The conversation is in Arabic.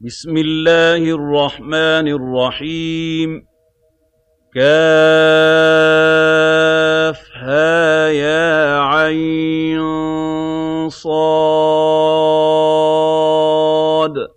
بسم الله الرحمن الرحيم. كافها يا عين صاد.